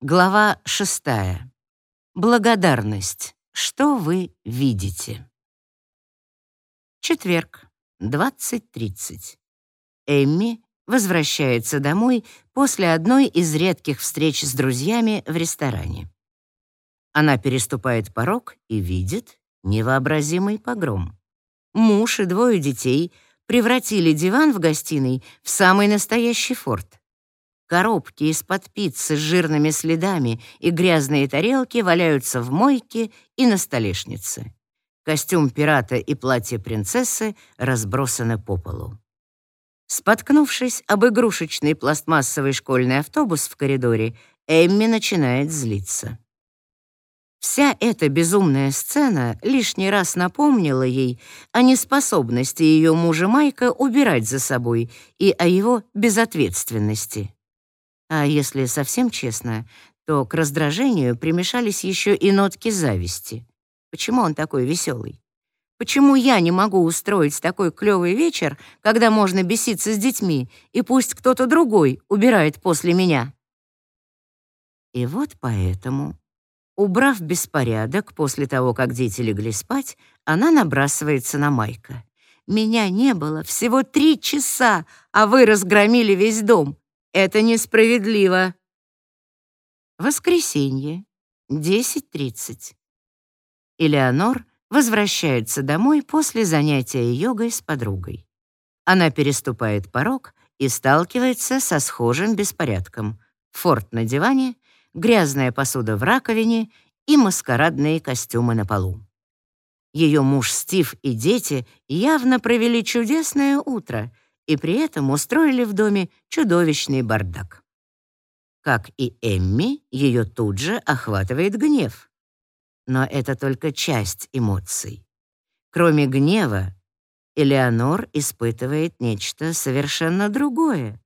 Глава шестая. Благодарность. Что вы видите? Четверг, 20.30. Эмми возвращается домой после одной из редких встреч с друзьями в ресторане. Она переступает порог и видит невообразимый погром. Муж и двое детей превратили диван в гостиной в самый настоящий форт. Коробки из-под пиццы с жирными следами и грязные тарелки валяются в мойке и на столешнице. Костюм пирата и платье принцессы разбросаны по полу. Споткнувшись об игрушечный пластмассовый школьный автобус в коридоре, Эмми начинает злиться. Вся эта безумная сцена лишний раз напомнила ей о неспособности ее мужа Майка убирать за собой и о его безответственности. А если совсем честно, то к раздражению примешались еще и нотки зависти. Почему он такой веселый? Почему я не могу устроить такой клёвый вечер, когда можно беситься с детьми, и пусть кто-то другой убирает после меня? И вот поэтому, убрав беспорядок после того, как дети легли спать, она набрасывается на Майка. «Меня не было всего три часа, а вы разгромили весь дом. Это несправедливо. Воскресенье, 10.30. Элеонор возвращается домой после занятия йогой с подругой. Она переступает порог и сталкивается со схожим беспорядком. Форт на диване, грязная посуда в раковине и маскарадные костюмы на полу. Ее муж Стив и дети явно провели чудесное утро — и при этом устроили в доме чудовищный бардак. Как и Эмми, ее тут же охватывает гнев. Но это только часть эмоций. Кроме гнева, Элеонор испытывает нечто совершенно другое.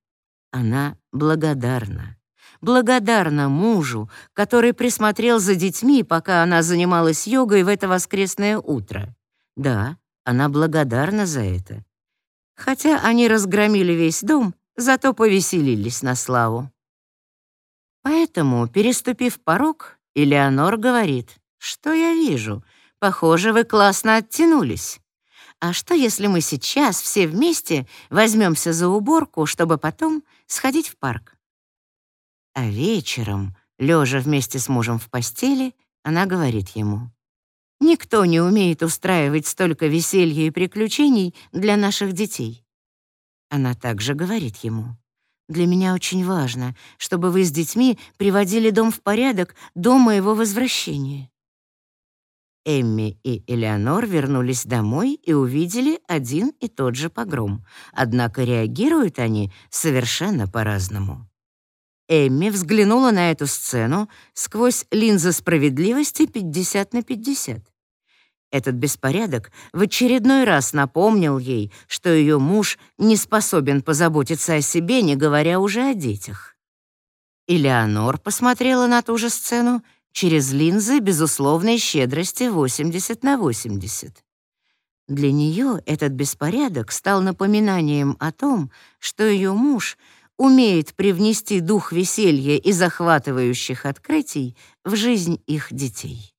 Она благодарна. Благодарна мужу, который присмотрел за детьми, пока она занималась йогой в это воскресное утро. Да, она благодарна за это. Хотя они разгромили весь дом, зато повеселились на славу. Поэтому, переступив порог, Элеонор говорит, «Что я вижу? Похоже, вы классно оттянулись. А что, если мы сейчас все вместе возьмемся за уборку, чтобы потом сходить в парк?» А вечером, лежа вместе с мужем в постели, она говорит ему, Никто не умеет устраивать столько веселья и приключений для наших детей. Она также говорит ему, «Для меня очень важно, чтобы вы с детьми приводили дом в порядок до моего возвращения». Эмми и Элеонор вернулись домой и увидели один и тот же погром, однако реагируют они совершенно по-разному. Эмми взглянула на эту сцену сквозь линзы справедливости 50 на 50. Этот беспорядок в очередной раз напомнил ей, что ее муж не способен позаботиться о себе, не говоря уже о детях. Элеонор посмотрела на ту же сцену через линзы безусловной щедрости 80 на 80. Для нее этот беспорядок стал напоминанием о том, что ее муж умеет привнести дух веселья и захватывающих открытий в жизнь их детей.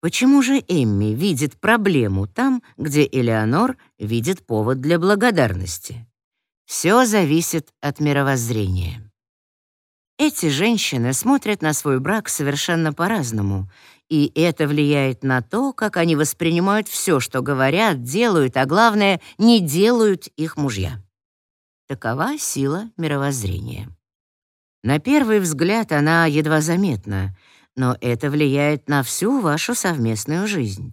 Почему же Эмми видит проблему там, где Элеонор видит повод для благодарности? Все зависит от мировоззрения. Эти женщины смотрят на свой брак совершенно по-разному, и это влияет на то, как они воспринимают все, что говорят, делают, а главное, не делают их мужья. Такова сила мировоззрения. На первый взгляд она едва заметна — но это влияет на всю вашу совместную жизнь.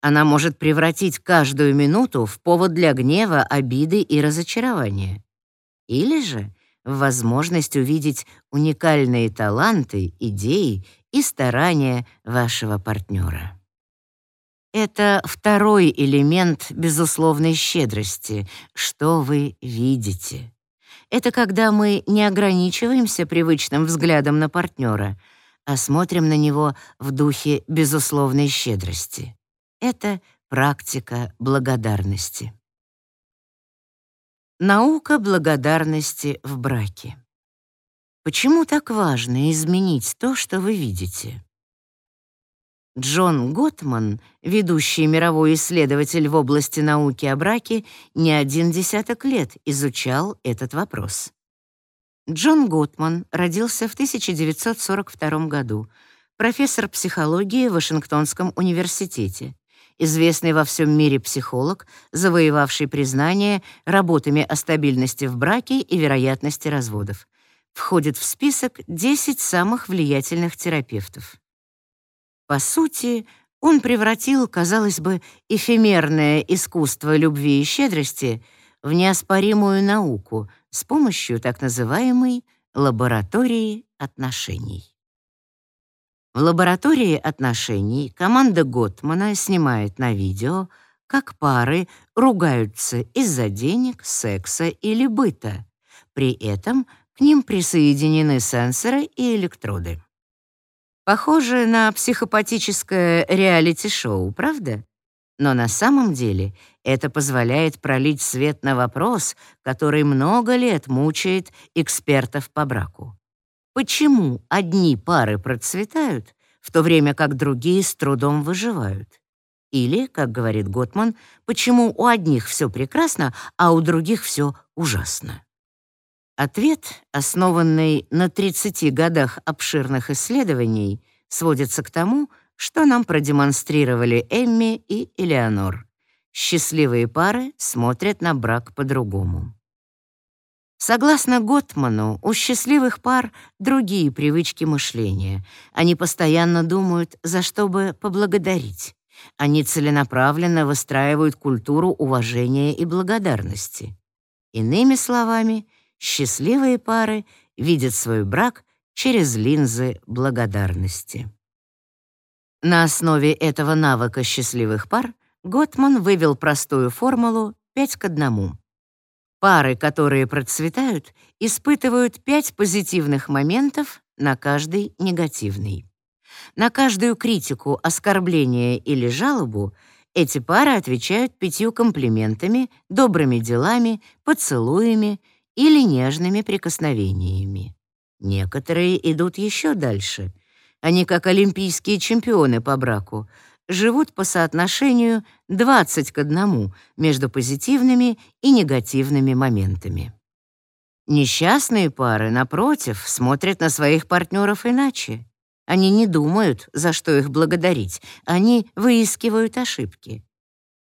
Она может превратить каждую минуту в повод для гнева, обиды и разочарования. Или же в возможность увидеть уникальные таланты, идеи и старания вашего партнера. Это второй элемент безусловной щедрости, что вы видите. Это когда мы не ограничиваемся привычным взглядом на партнера, а смотрим на него в духе безусловной щедрости. Это практика благодарности. Наука благодарности в браке. Почему так важно изменить то, что вы видите? Джон Готман, ведущий мировой исследователь в области науки о браке, не один десяток лет изучал этот вопрос. Джон Готман родился в 1942 году, профессор психологии в Вашингтонском университете, известный во всем мире психолог, завоевавший признание работами о стабильности в браке и вероятности разводов. Входит в список 10 самых влиятельных терапевтов. По сути, он превратил, казалось бы, эфемерное искусство любви и щедрости в неоспоримую науку с помощью так называемой лаборатории отношений. В лаборатории отношений команда Готмана снимает на видео, как пары ругаются из-за денег, секса или быта. При этом к ним присоединены сенсоры и электроды. Похоже на психопатическое реалити-шоу, правда? Но на самом деле это позволяет пролить свет на вопрос, который много лет мучает экспертов по браку. Почему одни пары процветают, в то время как другие с трудом выживают? Или, как говорит Готман, почему у одних все прекрасно, а у других все ужасно? Ответ, основанный на 30 годах обширных исследований, сводится к тому, что нам продемонстрировали Эмми и Элеонор. Счастливые пары смотрят на брак по-другому. Согласно Готману, у счастливых пар другие привычки мышления. Они постоянно думают, за что бы поблагодарить. Они целенаправленно выстраивают культуру уважения и благодарности. Иными словами — счастливые пары видят свой брак через линзы благодарности. На основе этого навыка счастливых пар Готман вывел простую формулу 5 к 1. Пары, которые процветают, испытывают 5 позитивных моментов на каждый негативный. На каждую критику, оскорбление или жалобу эти пары отвечают пятью комплиментами, добрыми делами, поцелуями или нежными прикосновениями. Некоторые идут еще дальше. Они, как олимпийские чемпионы по браку, живут по соотношению 20 к 1 между позитивными и негативными моментами. Несчастные пары, напротив, смотрят на своих партнеров иначе. Они не думают, за что их благодарить, они выискивают ошибки.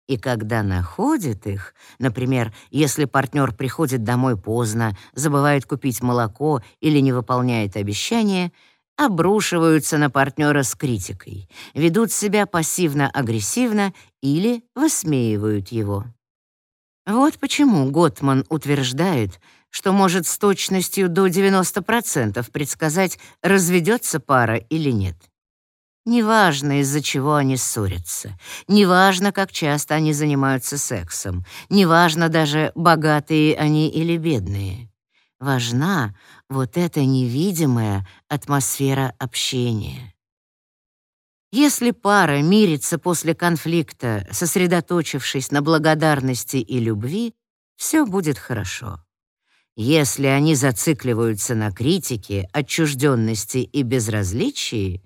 И когда находит их, например, если партнер приходит домой поздно, забывает купить молоко или не выполняет обещания, обрушиваются на партнера с критикой, ведут себя пассивно-агрессивно или высмеивают его. Вот почему Готман утверждает, что может с точностью до 90% предсказать, разведется пара или нет. Неважно, из-за чего они ссорятся, неважно, как часто они занимаются сексом, неважно даже, богатые они или бедные. Важна вот эта невидимая атмосфера общения. Если пара мирится после конфликта, сосредоточившись на благодарности и любви, все будет хорошо. Если они зацикливаются на критике, отчужденности и безразличии,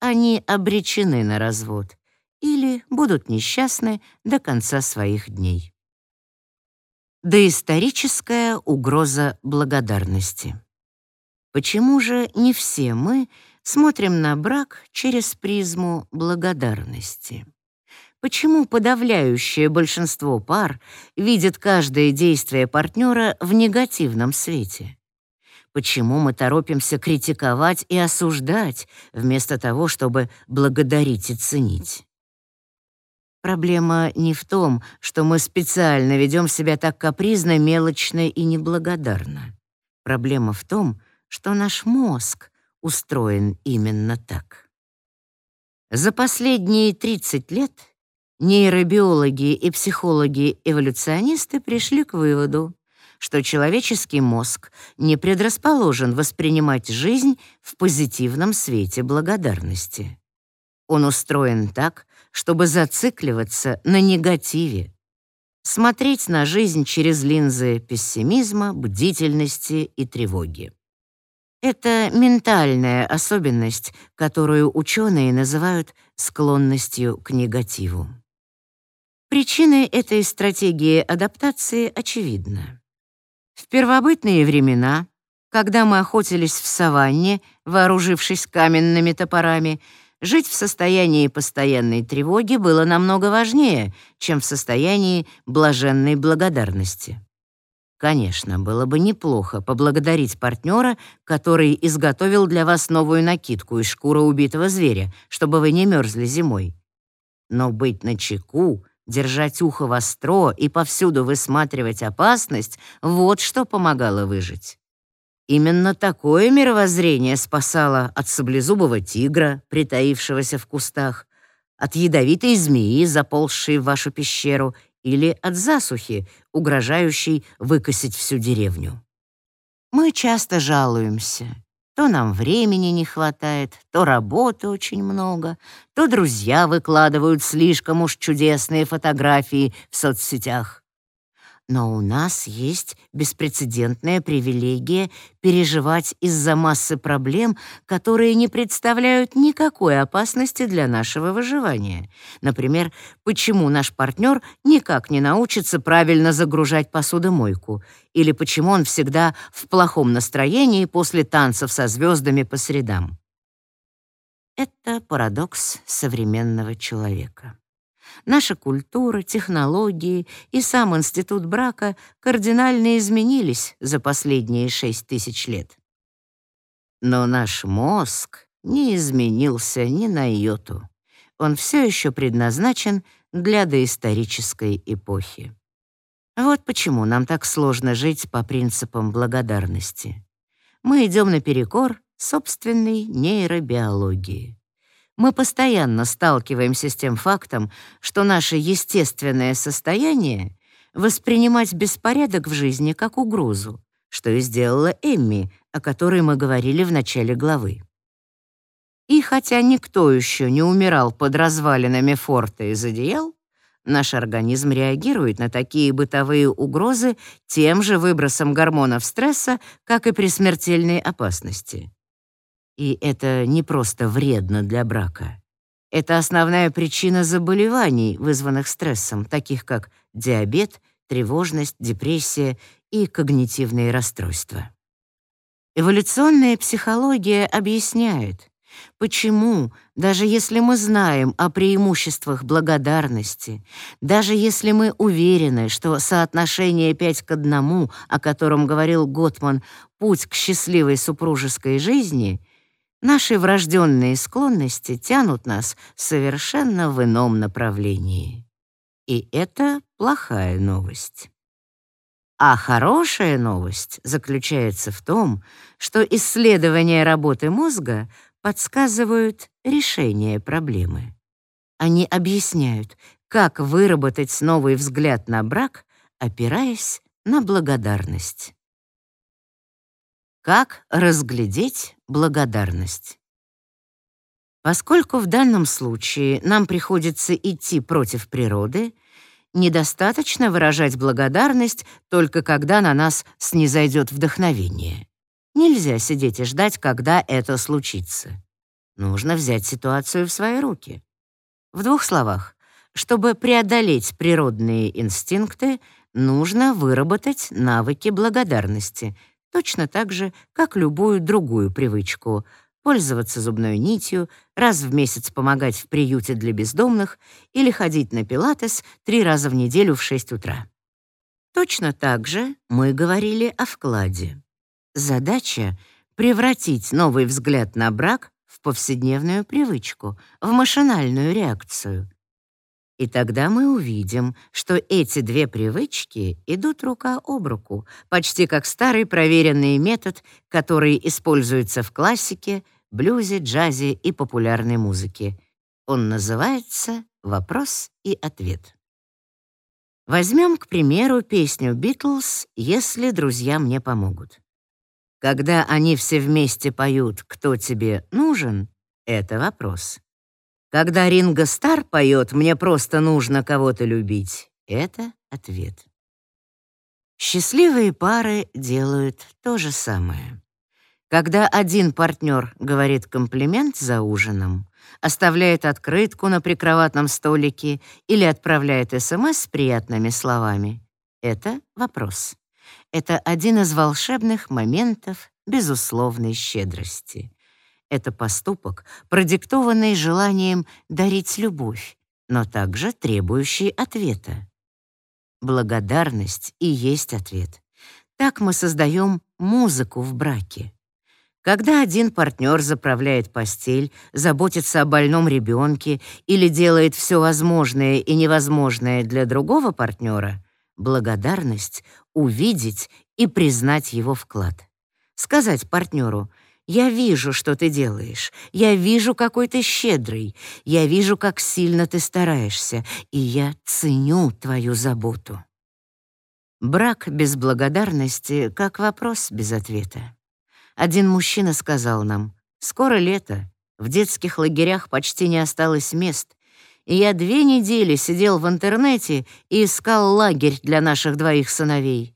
они обречены на развод или будут несчастны до конца своих дней. Доисторическая угроза благодарности. Почему же не все мы смотрим на брак через призму благодарности? Почему подавляющее большинство пар видит каждое действие партнера в негативном свете? Почему мы торопимся критиковать и осуждать, вместо того, чтобы благодарить и ценить? Проблема не в том, что мы специально ведем себя так капризно, мелочно и неблагодарно. Проблема в том, что наш мозг устроен именно так. За последние 30 лет нейробиологи и психологи-эволюционисты пришли к выводу, что человеческий мозг не предрасположен воспринимать жизнь в позитивном свете благодарности. Он устроен так, чтобы зацикливаться на негативе, смотреть на жизнь через линзы пессимизма, бдительности и тревоги. Это ментальная особенность, которую ученые называют склонностью к негативу. Причины этой стратегии адаптации очевидны. В первобытные времена, когда мы охотились в саванне, вооружившись каменными топорами, жить в состоянии постоянной тревоги было намного важнее, чем в состоянии блаженной благодарности. Конечно, было бы неплохо поблагодарить партнера, который изготовил для вас новую накидку из шкуры убитого зверя, чтобы вы не мерзли зимой. Но быть начеку, держать ухо востро и повсюду высматривать опасность — вот что помогало выжить. Именно такое мировоззрение спасало от саблезубого тигра, притаившегося в кустах, от ядовитой змеи, заползшей в вашу пещеру, или от засухи, угрожающей выкосить всю деревню. Мы часто жалуемся. То нам времени не хватает, то работы очень много, то друзья выкладывают слишком уж чудесные фотографии в соцсетях. Но у нас есть беспрецедентная привилегия переживать из-за массы проблем, которые не представляют никакой опасности для нашего выживания. Например, почему наш партнер никак не научится правильно загружать посудомойку, или почему он всегда в плохом настроении после танцев со звездами по средам. Это парадокс современного человека. Наша культура, технологии и сам институт брака кардинально изменились за последние шесть тысяч лет. Но наш мозг не изменился ни на йоту. Он все еще предназначен для доисторической эпохи. Вот почему нам так сложно жить по принципам благодарности. Мы идем наперекор собственной нейробиологии мы постоянно сталкиваемся с тем фактом, что наше естественное состояние — воспринимать беспорядок в жизни как угрозу, что и сделала Эмми, о которой мы говорили в начале главы. И хотя никто еще не умирал под развалинами форта из одеял, наш организм реагирует на такие бытовые угрозы тем же выбросом гормонов стресса, как и при смертельной опасности. И это не просто вредно для брака. Это основная причина заболеваний, вызванных стрессом, таких как диабет, тревожность, депрессия и когнитивные расстройства. Эволюционная психология объясняет, почему, даже если мы знаем о преимуществах благодарности, даже если мы уверены, что соотношение 5 к 1, о котором говорил Готман, путь к счастливой супружеской жизни — Наши врожденные склонности тянут нас совершенно в ином направлении. И это плохая новость. А хорошая новость заключается в том, что исследования работы мозга подсказывают решение проблемы. Они объясняют, как выработать новый взгляд на брак, опираясь на благодарность. Как разглядеть благодарность? Поскольку в данном случае нам приходится идти против природы, недостаточно выражать благодарность только когда на нас снизойдет вдохновение. Нельзя сидеть и ждать, когда это случится. Нужно взять ситуацию в свои руки. В двух словах, чтобы преодолеть природные инстинкты, нужно выработать навыки благодарности — точно так же, как любую другую привычку — пользоваться зубной нитью, раз в месяц помогать в приюте для бездомных или ходить на пилатес три раза в неделю в 6 утра. Точно так же мы говорили о вкладе. Задача — превратить новый взгляд на брак в повседневную привычку, в машинальную реакцию, и тогда мы увидим, что эти две привычки идут рука об руку, почти как старый проверенный метод, который используется в классике, блюзе, джазе и популярной музыке. Он называется «Вопрос и ответ». Возьмем, к примеру, песню «Битлз» «Если друзья мне помогут». Когда они все вместе поют «Кто тебе нужен?» — это вопрос. Когда Ринго Стар поет «Мне просто нужно кого-то любить», это ответ. Счастливые пары делают то же самое. Когда один партнер говорит комплимент за ужином, оставляет открытку на прикроватном столике или отправляет СМС с приятными словами, это вопрос. Это один из волшебных моментов безусловной щедрости. Это поступок, продиктованный желанием дарить любовь, но также требующий ответа. Благодарность и есть ответ. Так мы создаем музыку в браке. Когда один партнер заправляет постель, заботится о больном ребенке или делает все возможное и невозможное для другого партнера, благодарность — увидеть и признать его вклад. Сказать партнеру «Я вижу, что ты делаешь, я вижу, какой ты щедрый, я вижу, как сильно ты стараешься, и я ценю твою заботу». Брак без благодарности — как вопрос без ответа. Один мужчина сказал нам, «Скоро лето, в детских лагерях почти не осталось мест, и я две недели сидел в интернете и искал лагерь для наших двоих сыновей.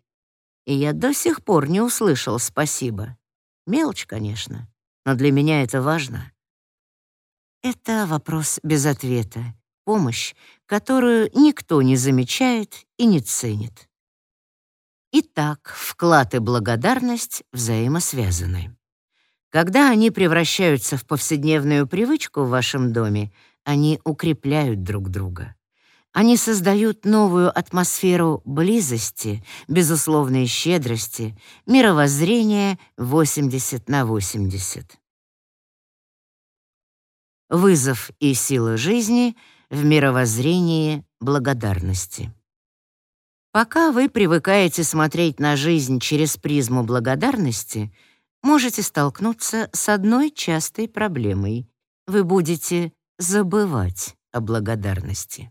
И я до сих пор не услышал спасибо. Мелочь, конечно, но для меня это важно». Это вопрос без ответа, помощь, которую никто не замечает и не ценит. Итак, вклад и благодарность взаимосвязаны. Когда они превращаются в повседневную привычку в вашем доме, они укрепляют друг друга. Они создают новую атмосферу близости, безусловной щедрости, мировоззрения 80 на 80. Вызов и сила жизни в мировоззрении благодарности. Пока вы привыкаете смотреть на жизнь через призму благодарности, можете столкнуться с одной частой проблемой. Вы будете забывать о благодарности.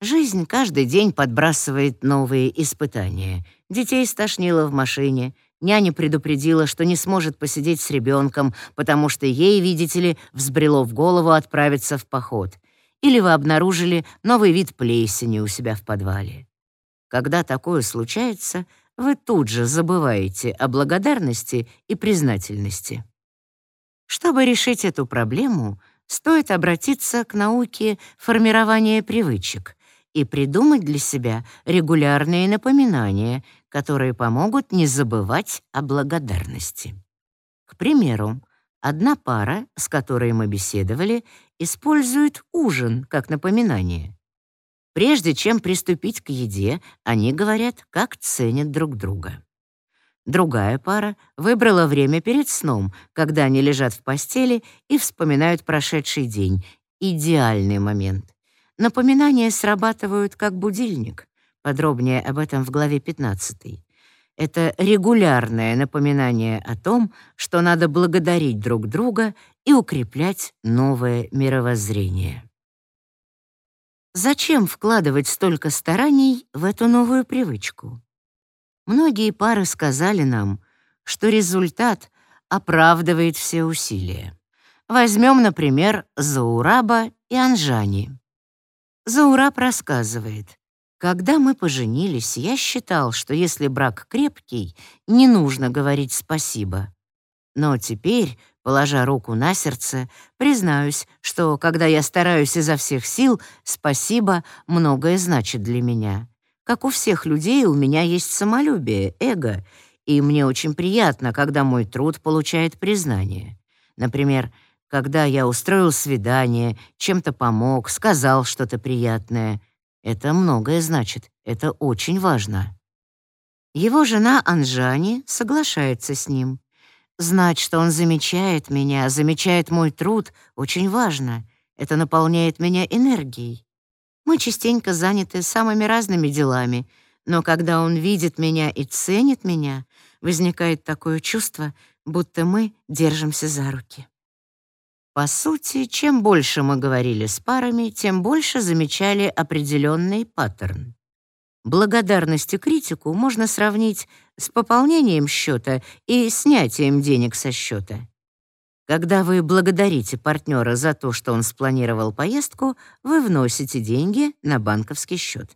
Жизнь каждый день подбрасывает новые испытания. Детей стошнило в машине, няня предупредила, что не сможет посидеть с ребенком, потому что ей, видите ли, взбрело в голову отправиться в поход. Или вы обнаружили новый вид плесени у себя в подвале. Когда такое случается, вы тут же забываете о благодарности и признательности. Чтобы решить эту проблему, стоит обратиться к науке формирования привычек и придумать для себя регулярные напоминания, которые помогут не забывать о благодарности. К примеру, одна пара, с которой мы беседовали, использует ужин как напоминание. Прежде чем приступить к еде, они говорят, как ценят друг друга. Другая пара выбрала время перед сном, когда они лежат в постели и вспоминают прошедший день. Идеальный момент. Напоминания срабатывают как будильник. Подробнее об этом в главе 15. Это регулярное напоминание о том, что надо благодарить друг друга и укреплять новое мировоззрение. Зачем вкладывать столько стараний в эту новую привычку? Многие пары сказали нам, что результат оправдывает все усилия. Возьмем, например, Заураба и Анжани. Заураб рассказывает, когда мы поженились, я считал, что если брак крепкий, не нужно говорить спасибо. Но теперь, Положа руку на сердце, признаюсь, что, когда я стараюсь изо всех сил, спасибо многое значит для меня. Как у всех людей, у меня есть самолюбие, эго, и мне очень приятно, когда мой труд получает признание. Например, когда я устроил свидание, чем-то помог, сказал что-то приятное. Это многое значит, это очень важно. Его жена Анжани соглашается с ним. Знать, что он замечает меня, замечает мой труд, очень важно. Это наполняет меня энергией. Мы частенько заняты самыми разными делами, но когда он видит меня и ценит меня, возникает такое чувство, будто мы держимся за руки. По сути, чем больше мы говорили с парами, тем больше замечали определенный паттерн. Благодарность и критику можно сравнить с пополнением счета и снятием денег со счета. Когда вы благодарите партнера за то, что он спланировал поездку, вы вносите деньги на банковский счет.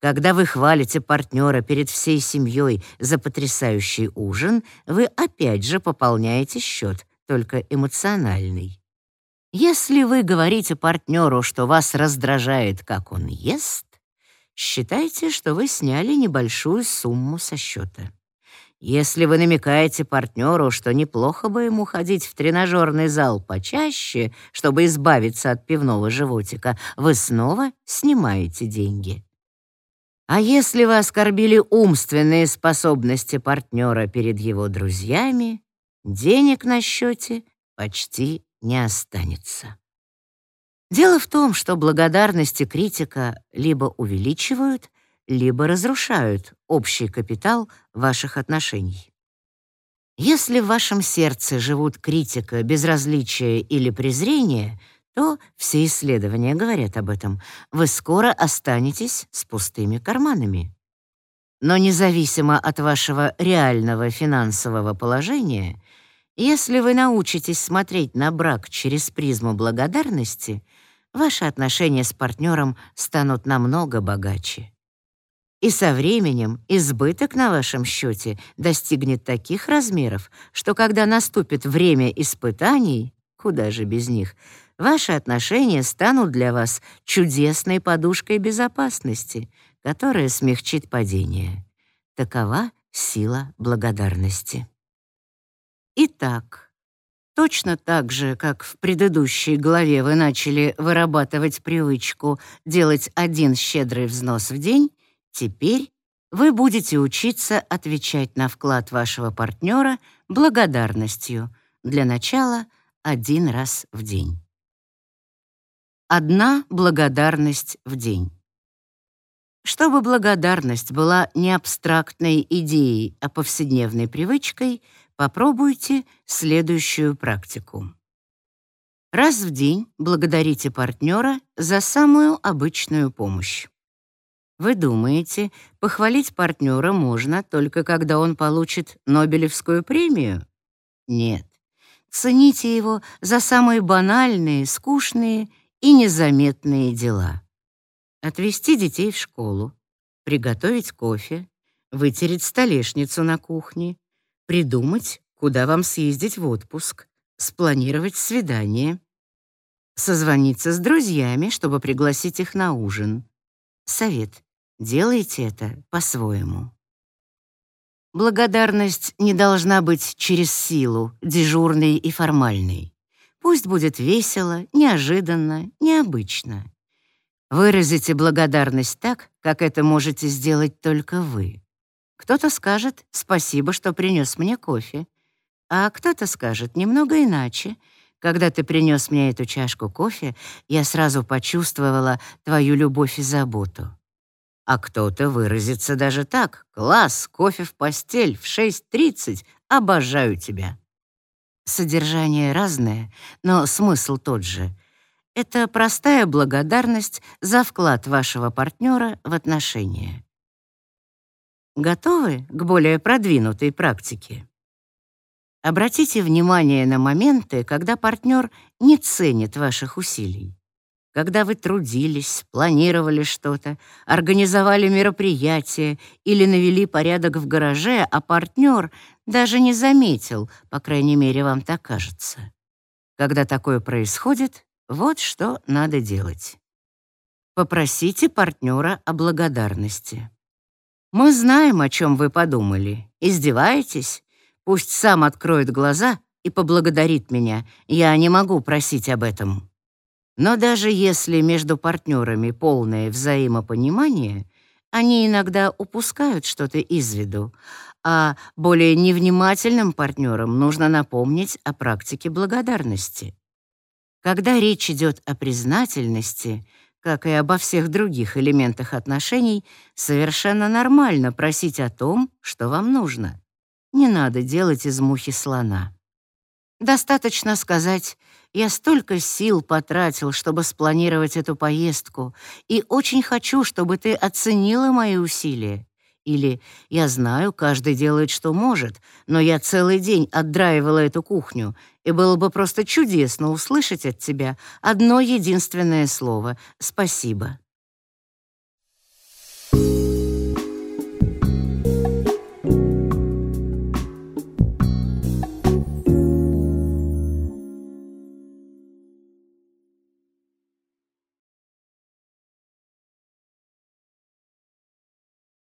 Когда вы хвалите партнера перед всей семьей за потрясающий ужин, вы опять же пополняете счет, только эмоциональный. Если вы говорите партнеру, что вас раздражает, как он ест, считайте, что вы сняли небольшую сумму со счета. Если вы намекаете партнеру, что неплохо бы ему ходить в тренажерный зал почаще, чтобы избавиться от пивного животика, вы снова снимаете деньги. А если вы оскорбили умственные способности партнера перед его друзьями, денег на счете почти не останется. Дело в том, что благодарность и критика либо увеличивают, либо разрушают общий капитал ваших отношений. Если в вашем сердце живут критика, безразличие или презрение, то все исследования говорят об этом. Вы скоро останетесь с пустыми карманами. Но независимо от вашего реального финансового положения, если вы научитесь смотреть на брак через призму благодарности, ваши отношения с партнером станут намного богаче. И со временем избыток на вашем счете достигнет таких размеров, что когда наступит время испытаний, куда же без них, ваши отношения станут для вас чудесной подушкой безопасности, которая смягчит падение. Такова сила благодарности. Итак, точно так же, как в предыдущей главе вы начали вырабатывать привычку делать один щедрый взнос в день, теперь вы будете учиться отвечать на вклад вашего партнера благодарностью, для начала один раз в день. Одна благодарность в день. Чтобы благодарность была не абстрактной идеей, а повседневной привычкой — Попробуйте следующую практику. Раз в день благодарите партнера за самую обычную помощь. Вы думаете, похвалить партнера можно только когда он получит Нобелевскую премию? Нет. Цените его за самые банальные, скучные и незаметные дела. Отвезти детей в школу, приготовить кофе, вытереть столешницу на кухне, придумать, куда вам съездить в отпуск, спланировать свидание, созвониться с друзьями, чтобы пригласить их на ужин. Совет. Делайте это по-своему. Благодарность не должна быть через силу, дежурной и формальной. Пусть будет весело, неожиданно, необычно. Выразите благодарность так, как это можете сделать только вы. Кто-то скажет «спасибо, что принес мне кофе», а кто-то скажет немного иначе. Когда ты принес мне эту чашку кофе, я сразу почувствовала твою любовь и заботу. А кто-то выразится даже так «класс, кофе в постель в 6.30, обожаю тебя». Содержание разное, но смысл тот же. Это простая благодарность за вклад вашего партнера в отношения. Готовы к более продвинутой практике? Обратите внимание на моменты, когда партнер не ценит ваших усилий. Когда вы трудились, планировали что-то, организовали мероприятие или навели порядок в гараже, а партнер даже не заметил, по крайней мере, вам так кажется. Когда такое происходит, вот что надо делать. Попросите партнера о благодарности. Мы знаем, о чем вы подумали. Издеваетесь? Пусть сам откроет глаза и поблагодарит меня. Я не могу просить об этом. Но даже если между партнерами полное взаимопонимание, они иногда упускают что-то из виду, а более невнимательным партнерам нужно напомнить о практике благодарности. Когда речь идет о признательности — как и обо всех других элементах отношений, совершенно нормально просить о том, что вам нужно. Не надо делать из мухи слона. Достаточно сказать «Я столько сил потратил, чтобы спланировать эту поездку, и очень хочу, чтобы ты оценила мои усилия». Или «Я знаю, каждый делает, что может, но я целый день отдраивала эту кухню, и было бы просто чудесно услышать от тебя одно единственное слово «спасибо».